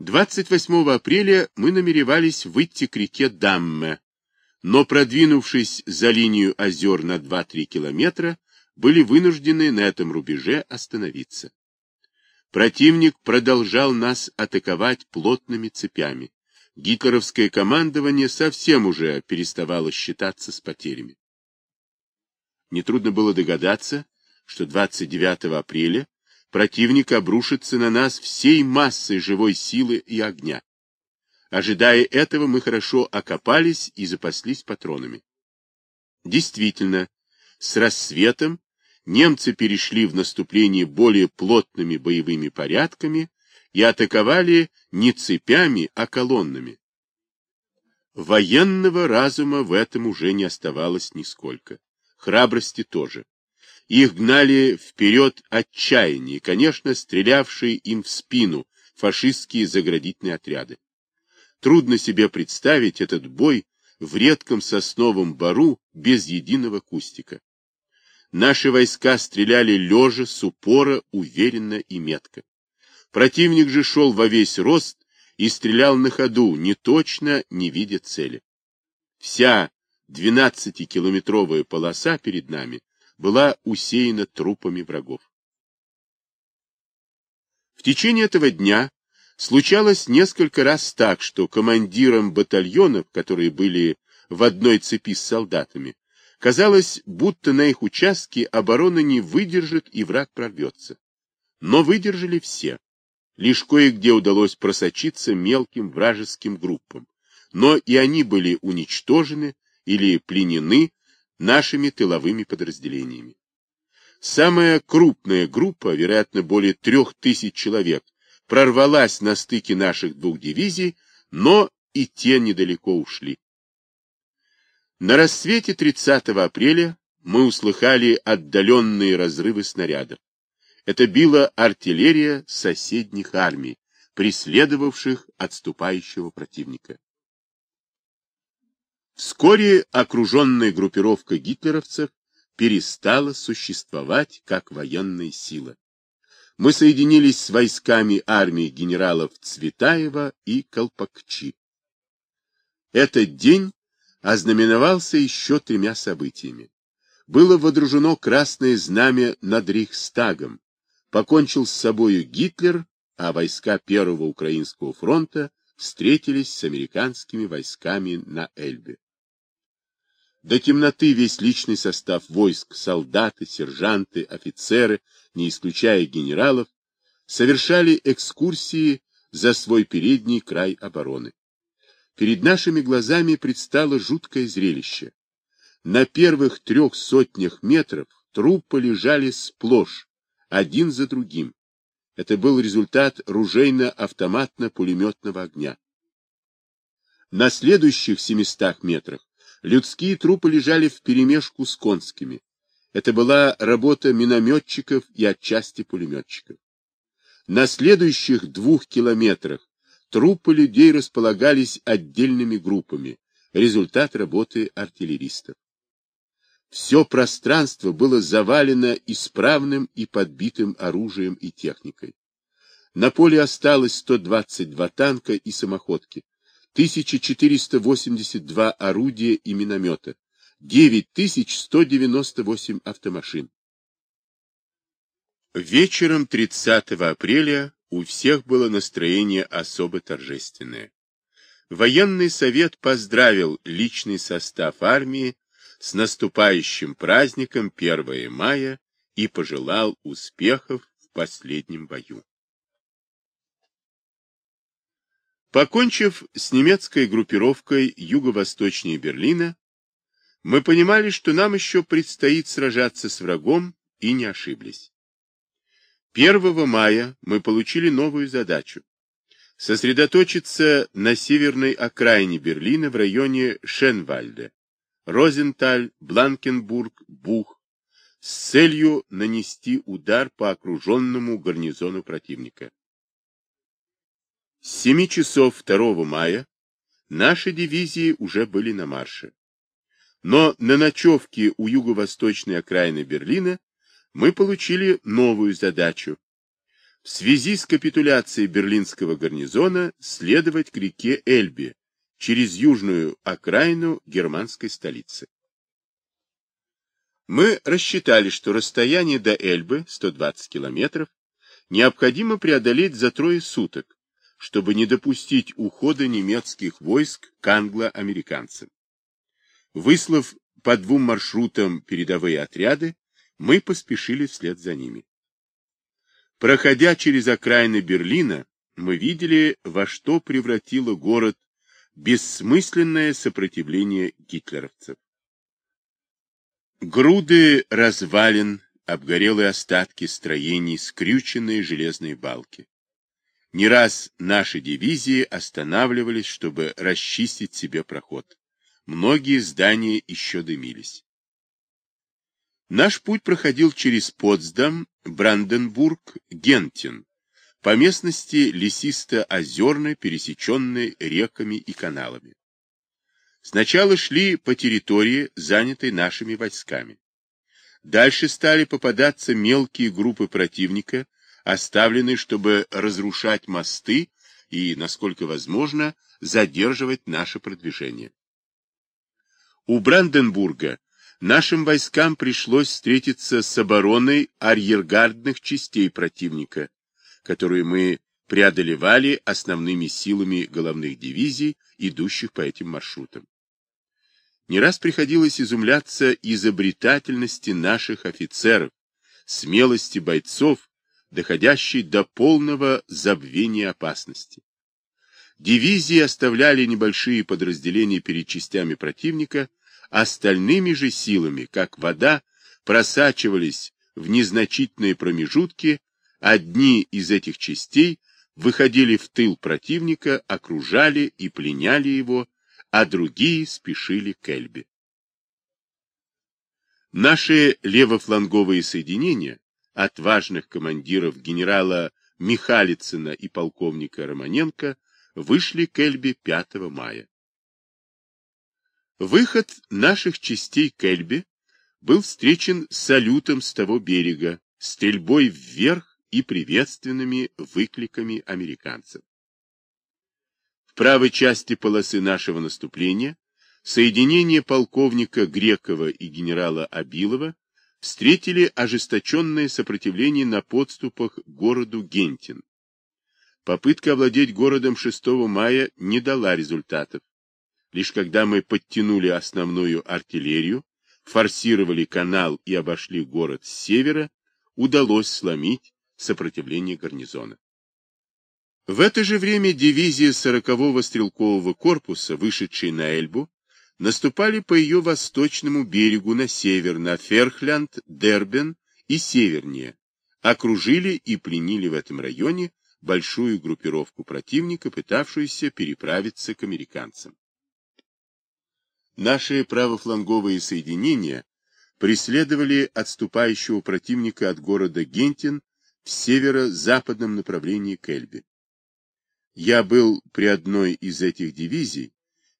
28 апреля мы намеревались выйти к реке Дамме, но, продвинувшись за линию озер на 2-3 километра, были вынуждены на этом рубеже остановиться. Противник продолжал нас атаковать плотными цепями. Гитлеровское командование совсем уже переставало считаться с потерями. Нетрудно было догадаться, что 29 апреля противник обрушится на нас всей массой живой силы и огня. Ожидая этого, мы хорошо окопались и запаслись патронами. Действительно, с рассветом немцы перешли в наступление более плотными боевыми порядками и атаковали не цепями, а колоннами. Военного разума в этом уже не оставалось нисколько. Храбрости тоже. Их гнали вперед отчаяние, конечно, стрелявшие им в спину фашистские заградительные отряды. Трудно себе представить этот бой в редком сосновом бару без единого кустика. Наши войска стреляли лежа, с упора, уверенно и метко. Противник же шел во весь рост и стрелял на ходу, не точно, не видя цели. Вся 12-километровая полоса перед нами была усеяна трупами врагов. В течение этого дня случалось несколько раз так, что командирам батальонов, которые были в одной цепи с солдатами, казалось, будто на их участке оборона не выдержит и враг прорвется. Но выдержали все. Лишь кое-где удалось просочиться мелким вражеским группам, но и они были уничтожены или пленены нашими тыловыми подразделениями. Самая крупная группа, вероятно, более трех тысяч человек, прорвалась на стыке наших двух дивизий, но и те недалеко ушли. На рассвете 30 апреля мы услыхали отдаленные разрывы снарядов. Это била артиллерия соседних армий, преследовавших отступающего противника. Вскоре окруженная группировка гитлеровцев перестала существовать как военная сила. Мы соединились с войсками армии генералов Цветаева и Колпакчи. Этот день ознаменовался еще тремя событиями. Было водружено красное знамя над Рейхстагом, покончил с собою Гитлер, а войска Первого Украинского фронта встретились с американскими войсками на Эльбе. До темноты весь личный состав войск, солдаты, сержанты, офицеры, не исключая генералов, совершали экскурсии за свой передний край обороны. Перед нашими глазами предстало жуткое зрелище. На первых трех сотнях метров трупы лежали сплошь, один за другим. Это был результат ружейно-автоматно-пулеметного огня. На следующих 700 метрах Людские трупы лежали вперемешку с конскими. Это была работа минометчиков и отчасти пулеметчиков. На следующих двух километрах трупы людей располагались отдельными группами, результат работы артиллеристов. Все пространство было завалено исправным и подбитым оружием и техникой. На поле осталось 122 танка и самоходки, 1482 орудия и миномета, 9198 автомашин. Вечером 30 апреля у всех было настроение особо торжественное. Военный совет поздравил личный состав армии с наступающим праздником 1 мая и пожелал успехов в последнем бою. Покончив с немецкой группировкой юго-восточнее Берлина, мы понимали, что нам еще предстоит сражаться с врагом, и не ошиблись. 1 мая мы получили новую задачу – сосредоточиться на северной окраине Берлина в районе Шенвальда, Розенталь, Бланкенбург, Бух, с целью нанести удар по окруженному гарнизону противника. С 7 часов 2 мая наши дивизии уже были на марше. Но на ночевке у юго-восточной окраины Берлина мы получили новую задачу в связи с капитуляцией берлинского гарнизона следовать к реке Эльбе через южную окраину германской столицы. Мы рассчитали, что расстояние до Эльбы, 120 километров, необходимо преодолеть за трое суток, чтобы не допустить ухода немецких войск к англо-американцам. Выслав по двум маршрутам передовые отряды, мы поспешили вслед за ними. Проходя через окраины Берлина, мы видели, во что превратило город бессмысленное сопротивление гитлеровцев. Груды развалин, обгорелые остатки строений, скрюченные железные балки. Не раз наши дивизии останавливались, чтобы расчистить себе проход. Многие здания еще дымились. Наш путь проходил через Потсдам, Бранденбург, Гентин, по местности лесисто-озерной, пересеченной реками и каналами. Сначала шли по территории, занятой нашими войсками. Дальше стали попадаться мелкие группы противника, оставленные, чтобы разрушать мосты и, насколько возможно, задерживать наше продвижение. У Бранденбурга нашим войскам пришлось встретиться с обороной арьергардных частей противника, которую мы преодолевали основными силами головных дивизий, идущих по этим маршрутам. Не раз приходилось изумляться изобретательности наших офицеров, смелости бойцов, доходящей до полного забвения опасности. Дивизии оставляли небольшие подразделения перед частями противника, остальными же силами, как вода, просачивались в незначительные промежутки, одни из этих частей выходили в тыл противника, окружали и пленяли его, а другие спешили к Эльбе. Наши левофланговые соединения, отважных командиров генерала Михалицына и полковника Романенко, вышли к Эльбе 5 мая. Выход наших частей к Эльбе был встречен салютом с того берега, стрельбой вверх и приветственными выкликами американцев. В правой части полосы нашего наступления соединение полковника Грекова и генерала Абилова встретили ожесточенное сопротивление на подступах к городу Гентин. Попытка овладеть городом 6 мая не дала результатов. Лишь когда мы подтянули основную артиллерию, форсировали канал и обошли город с севера, удалось сломить сопротивление гарнизона. В это же время дивизия 40-го стрелкового корпуса, вышедшая на Эльбу, наступали по ее восточному берегу на север, на Ферхлянд, Дербен и севернее, окружили и пленили в этом районе большую группировку противника, пытавшуюся переправиться к американцам. Наши правофланговые соединения преследовали отступающего противника от города Гентин в северо-западном направлении к Эльбе. Я был при одной из этих дивизий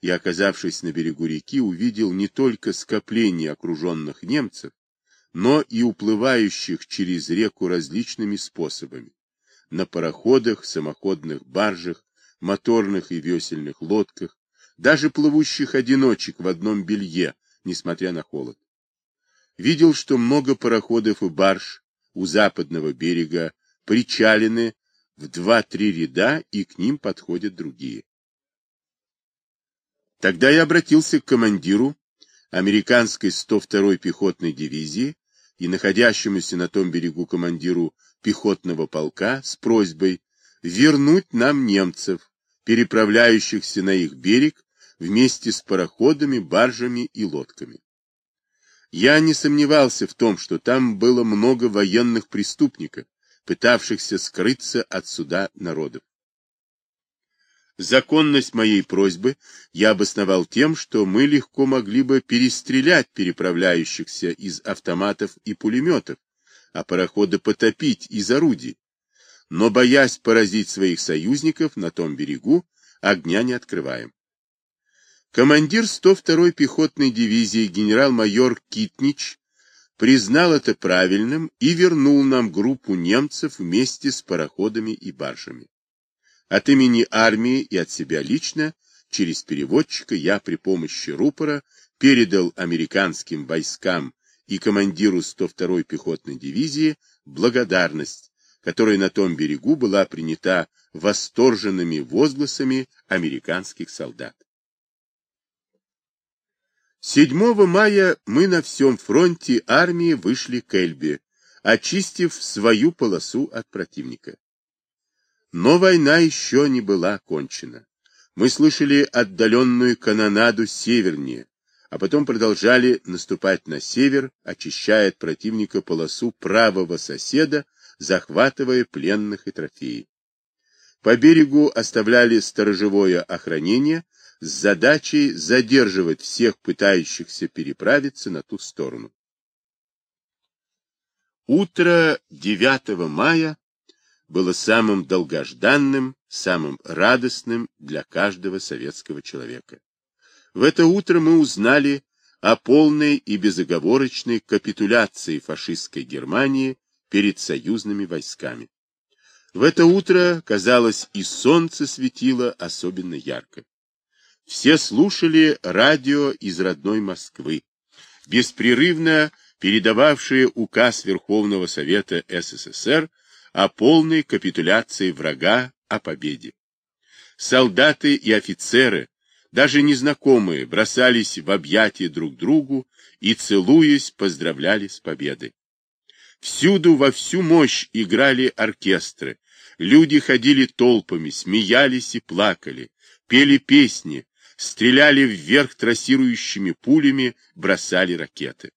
и, оказавшись на берегу реки, увидел не только скопление окруженных немцев, но и уплывающих через реку различными способами на пароходах, самоходных баржах, моторных и весельных лодках, даже плывущих одиночек в одном белье, несмотря на холод. Видел, что много пароходов и барж у западного берега причалены в два-три ряда, и к ним подходят другие. Тогда я обратился к командиру американской 102-й пехотной дивизии и находящемуся на том берегу командиру пехотного полка с просьбой вернуть нам немцев, переправляющихся на их берег вместе с пароходами, баржами и лодками. Я не сомневался в том, что там было много военных преступников, пытавшихся скрыться от суда народов. Законность моей просьбы я обосновал тем, что мы легко могли бы перестрелять переправляющихся из автоматов и пулеметов, а пароходы потопить из орудий. Но, боясь поразить своих союзников на том берегу, огня не открываем. Командир 102-й пехотной дивизии генерал-майор Китнич признал это правильным и вернул нам группу немцев вместе с пароходами и баржами. От имени армии и от себя лично, через переводчика, я при помощи рупора передал американским войскам и командиру 102-й пехотной дивизии благодарность, которая на том берегу была принята восторженными возгласами американских солдат. 7 мая мы на всем фронте армии вышли к Эльбе, очистив свою полосу от противника. Но война еще не была окончена. Мы слышали отдаленную канонаду севернее, а потом продолжали наступать на север, очищая от противника полосу правого соседа, захватывая пленных и трофеи. По берегу оставляли сторожевое охранение с задачей задерживать всех пытающихся переправиться на ту сторону. Утро 9 мая было самым долгожданным, самым радостным для каждого советского человека. В это утро мы узнали о полной и безоговорочной капитуляции фашистской Германии перед союзными войсками. В это утро, казалось, и солнце светило особенно ярко. Все слушали радио из родной Москвы, беспрерывно передававшие указ Верховного Совета СССР о полной капитуляции врага, о победе. Солдаты и офицеры, даже незнакомые, бросались в объятия друг другу и, целуясь, поздравляли с победой. Всюду во всю мощь играли оркестры, люди ходили толпами, смеялись и плакали, пели песни, стреляли вверх трассирующими пулями, бросали ракеты.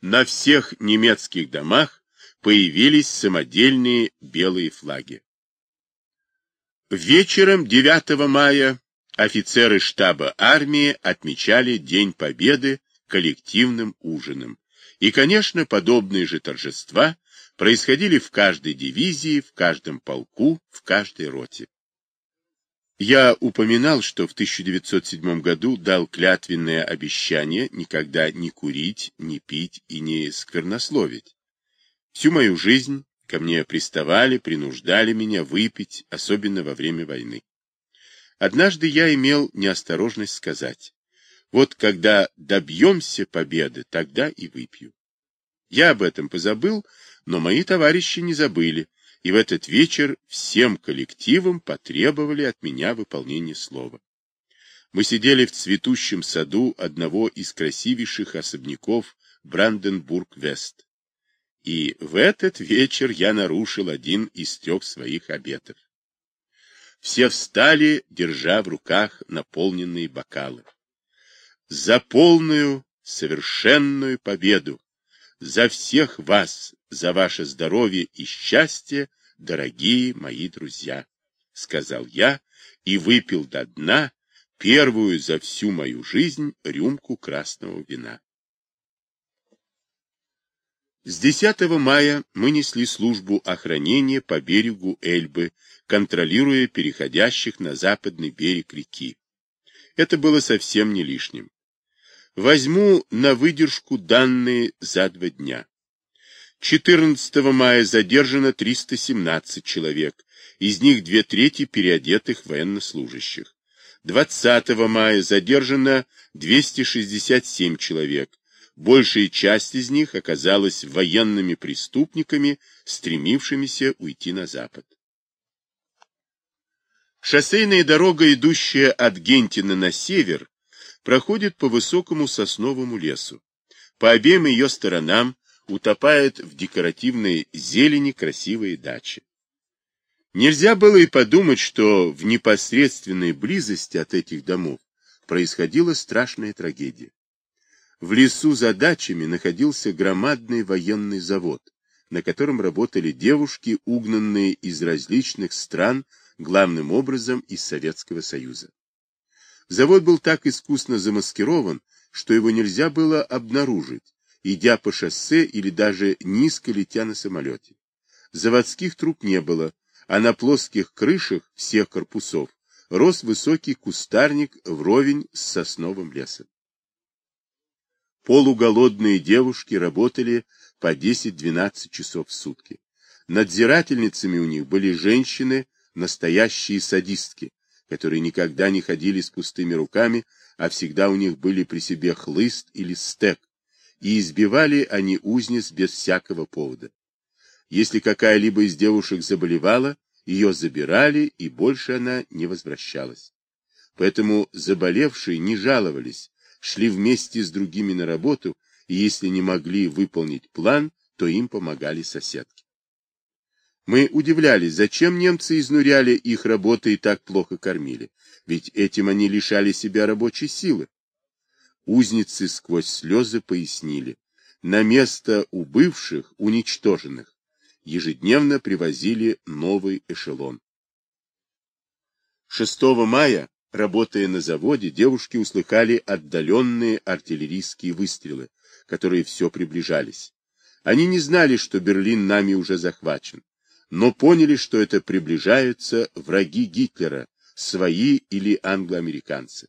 На всех немецких домах появились самодельные белые флаги. Вечером 9 мая офицеры штаба армии отмечали День Победы коллективным ужином. И, конечно, подобные же торжества происходили в каждой дивизии, в каждом полку, в каждой роте. Я упоминал, что в 1907 году дал клятвенное обещание никогда не курить, не пить и не сквернословить. Всю мою жизнь ко мне приставали, принуждали меня выпить, особенно во время войны. Однажды я имел неосторожность сказать, вот когда добьемся победы, тогда и выпью. Я об этом позабыл, но мои товарищи не забыли, и в этот вечер всем коллективам потребовали от меня выполнения слова. Мы сидели в цветущем саду одного из красивейших особняков Бранденбург-Вест. И в этот вечер я нарушил один из трех своих обетов. Все встали, держа в руках наполненные бокалы. За полную, совершенную победу! За всех вас, за ваше здоровье и счастье, дорогие мои друзья! — сказал я и выпил до дна первую за всю мою жизнь рюмку красного вина. С 10 мая мы несли службу охранения по берегу Эльбы, контролируя переходящих на западный берег реки. Это было совсем не лишним. Возьму на выдержку данные за два дня. 14 мая задержано 317 человек, из них две трети переодетых военнослужащих. 20 мая задержано 267 человек, Большая часть из них оказалась военными преступниками, стремившимися уйти на запад. Шоссейная дорога, идущая от Гентина на север, проходит по высокому сосновому лесу. По обеим ее сторонам утопает в декоративной зелени красивые дачи. Нельзя было и подумать, что в непосредственной близости от этих домов происходила страшная трагедия. В лесу за дачами находился громадный военный завод, на котором работали девушки, угнанные из различных стран, главным образом из Советского Союза. Завод был так искусно замаскирован, что его нельзя было обнаружить, идя по шоссе или даже низко летя на самолете. Заводских труб не было, а на плоских крышах всех корпусов рос высокий кустарник вровень с сосновым лесом. Полуголодные девушки работали по 10-12 часов в сутки. Надзирательницами у них были женщины, настоящие садистки, которые никогда не ходили с пустыми руками, а всегда у них были при себе хлыст или стек, и избивали они узниц без всякого повода. Если какая-либо из девушек заболевала, ее забирали, и больше она не возвращалась. Поэтому заболевшие не жаловались, шли вместе с другими на работу, и если не могли выполнить план, то им помогали соседки. Мы удивлялись, зачем немцы изнуряли их работы и так плохо кормили, ведь этим они лишали себя рабочей силы. Узницы сквозь слезы пояснили, на место убывших, уничтоженных, ежедневно привозили новый эшелон. 6 мая, работая на заводе, девушки услыхали отдаленные артиллерийские выстрелы, которые все приближались. Они не знали, что Берлин нами уже захвачен, но поняли, что это приближаются враги Гитлера, свои или англоамериканцы.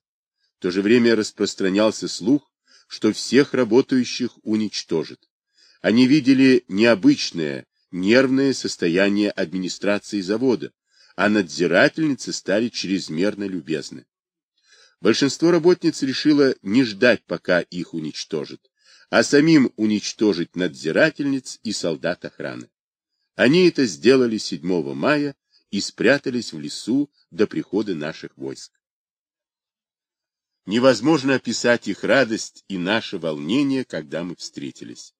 В то же время распространялся слух, что всех работающих уничтожат. Они видели необычное, нервное состояние администрации завода, а надзирательницы стали чрезмерно любезны. Большинство работниц решило не ждать, пока их уничтожат, а самим уничтожить надзирательниц и солдат охраны. Они это сделали 7 мая и спрятались в лесу до прихода наших войск. Невозможно описать их радость и наше волнение, когда мы встретились.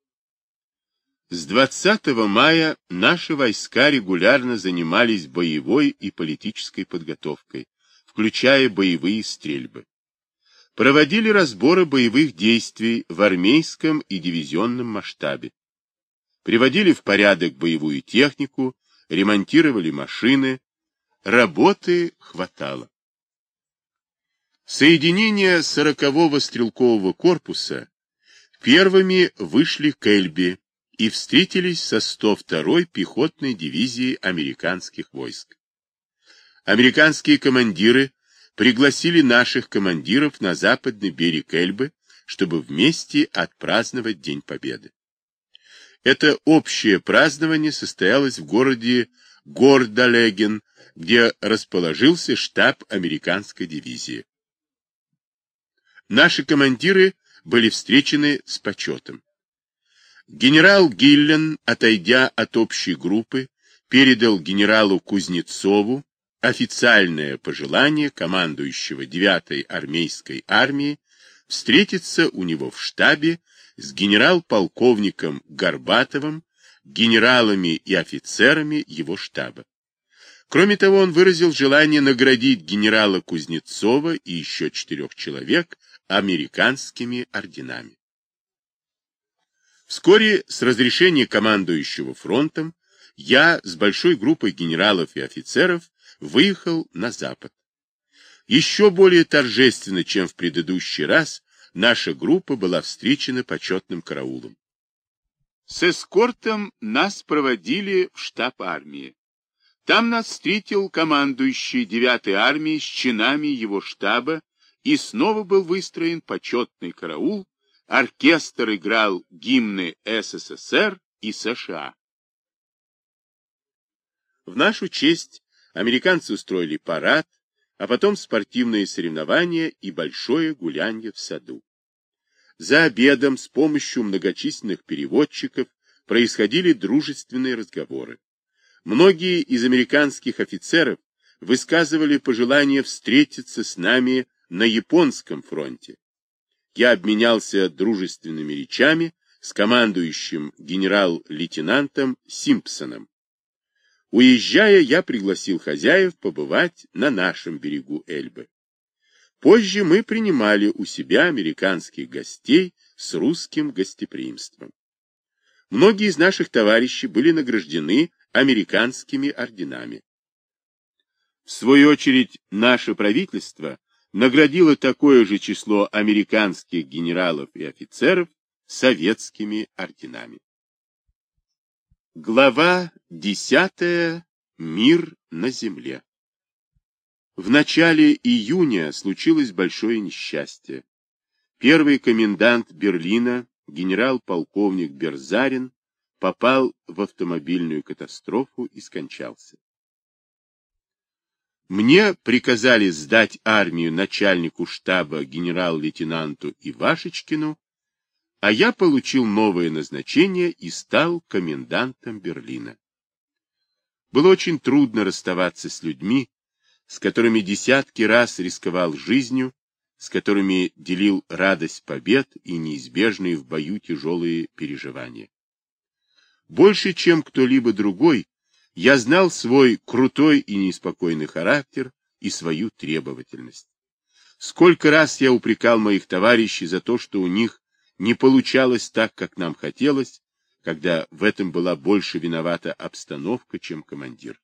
С 20 мая наши войска регулярно занимались боевой и политической подготовкой, включая боевые стрельбы. Проводили разборы боевых действий в армейском и дивизионном масштабе. Приводили в порядок боевую технику, ремонтировали машины. Работы хватало. Соединения 40-го стрелкового корпуса первыми вышли к Эльбе, и встретились со 102-й пехотной дивизией американских войск. Американские командиры пригласили наших командиров на западный берег Эльбы, чтобы вместе отпраздновать День Победы. Это общее празднование состоялось в городе Гордалеген, где расположился штаб американской дивизии. Наши командиры были встречены с почетом. Генерал Гиллен, отойдя от общей группы, передал генералу Кузнецову официальное пожелание командующего 9-й армейской армии встретиться у него в штабе с генерал-полковником Горбатовым, генералами и офицерами его штаба. Кроме того, он выразил желание наградить генерала Кузнецова и еще четырех человек американскими орденами. Вскоре с разрешения командующего фронтом я с большой группой генералов и офицеров выехал на запад. Еще более торжественно, чем в предыдущий раз, наша группа была встречена почетным караулом. С эскортом нас проводили в штаб армии. Там нас встретил командующий 9-й армией с чинами его штаба, и снова был выстроен почетный караул оркестр играл гимны СССР и США. В нашу честь американцы устроили парад, а потом спортивные соревнования и большое гулянье в саду. За обедом с помощью многочисленных переводчиков происходили дружественные разговоры. Многие из американских офицеров высказывали пожелание встретиться с нами на японском фронте я обменялся дружественными речами с командующим генерал-лейтенантом Симпсоном. Уезжая, я пригласил хозяев побывать на нашем берегу Эльбы. Позже мы принимали у себя американских гостей с русским гостеприимством. Многие из наших товарищей были награждены американскими орденами. В свою очередь, наше правительство наградила такое же число американских генералов и офицеров советскими орденами. Глава 10. Мир на земле. В начале июня случилось большое несчастье. первый комендант Берлина, генерал-полковник Берзарин, попал в автомобильную катастрофу и скончался. Мне приказали сдать армию начальнику штаба генерал-лейтенанту Ивашечкину, а я получил новое назначение и стал комендантом Берлина. Было очень трудно расставаться с людьми, с которыми десятки раз рисковал жизнью, с которыми делил радость побед и неизбежные в бою тяжелые переживания. Больше, чем кто-либо другой, я знал свой крутой и неспокойный характер и свою требовательность. Сколько раз я упрекал моих товарищей за то, что у них не получалось так, как нам хотелось, когда в этом была больше виновата обстановка, чем командир.